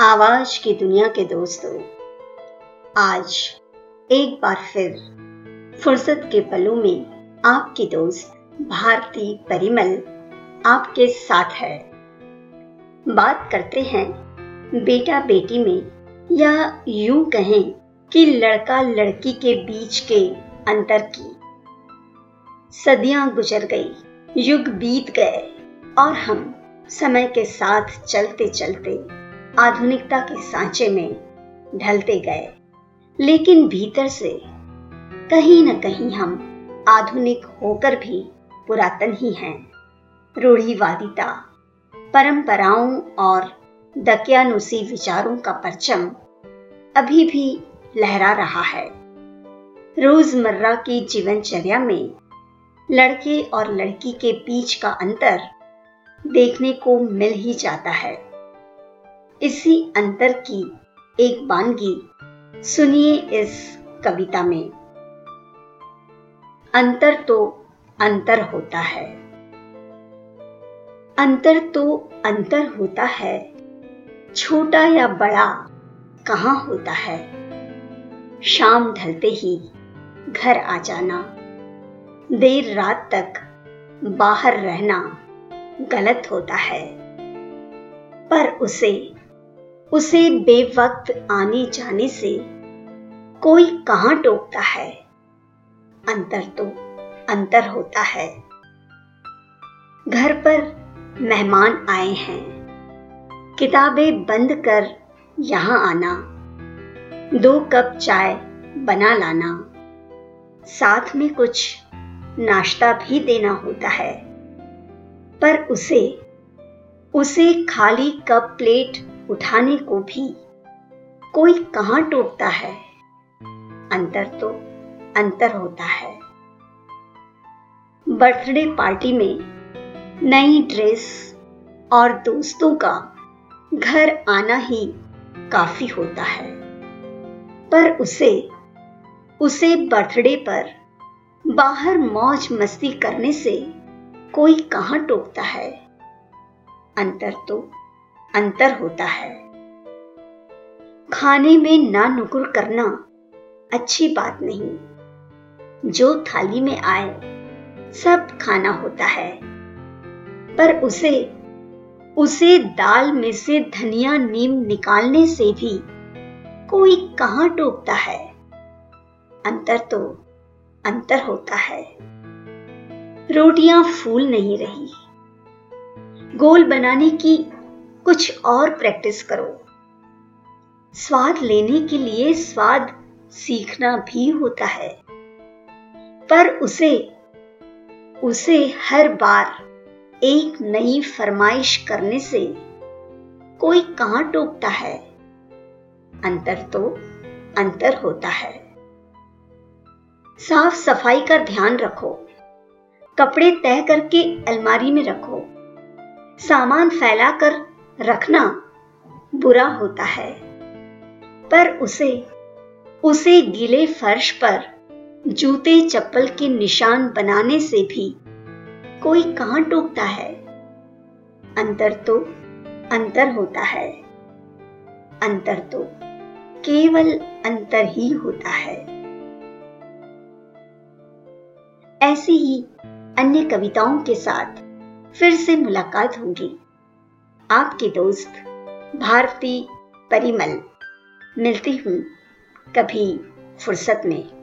आवाज़ की दुनिया के दोस्तों, आज एक बार फिर फुर्सत के पलों में आपकी दोस्त भारती परिमल आपके साथ है। बात करते हैं बेटा बेटी में, या यूँ कहें कि लड़का लड़की के बीच के अंतर की। सदियाँ गुजर गई, युग बीत गए, और हम समय के साथ चलते चलते आधुनिकता के सांचे में ढलते गए। लेकिन भीतर से कहीं न कहीं हम आधुनिक होकर भी पुरातन ही हैं। रूढ़ीवादिता, परंपराओं और दकियानुसी विचारों का परचम अभी भी लहरा रहा है। रोज़मर्रा की जीवनचर्या में लड़के और लड़की के बीच का अंतर देखने को मिल ही जाता है। इसी अंतर की एक बानगी सुनिए इस कविता में। अंतर तो अंतर होता है। अंतर तो अंतर होता है। छोटा या बड़ा कहाँ होता है? शाम ढलते ही घर आ जाना। देर रात तक बाहर रहना गलत होता है। पर उसे उसे बेवक्त आने जाने से कोई कहाँ टोकता है? अंतर तो अंतर होता है। घर पर मेहमान आए हैं। किताबें बंद कर यहाँ आना, दो कप चाय बना लाना, साथ में कुछ नाश्ता भी देना होता है। पर उसे उसे खाली कप प्लेट उठाने को भी कोई कहाँ टोकता है? अंतर तो अंतर होता है। बर्थडे पार्टी में नई ड्रेस और दोस्तों का घर आना ही काफ़ी होता है। पर उसे उसे बर्थडे पर बाहर मौज मस्ती करने से कोई कहाँ टोकता है? अंतर तो अंतर होता है। खाने में ना नुकुर करना अच्छी बात नहीं। जो थाली में आए, सब खाना होता है। पर उसे उसे दाल में से धनिया नीम निकालने से भी कोई कहाँ टोकता है? अंतर तो अंतर होता है। रोटियाँ फूल नहीं रही। गोल बनाने की कुछ और प्रैक्टिस करो। स्वाद लेने के लिए स्वाद सीखना भी होता है। पर उसे उसे हर बार एक नई फरमाइश करने से कोई कहाँ टोकता है? अंतर तो अंतर होता है। साफ़ सफ़ाई का ध्यान रखो। कपड़े तय करके अलमारी में रखो। सामान फैलाकर रखना बुरा होता है। पर उसे उसे गीले फर्श पर जूते चप्पल के निशान बनाने से भी कोई कहाँ टोकता है। अंतर तो अंतर होता है। अंतर तो केवल अंतर ही होता है। ऐसी ही अन्य कविताओं के साथ फिर से मुलाकात होगी। आपकी दोस्त भारती परिमल। मिलती हूँ कभी फुर्सत में।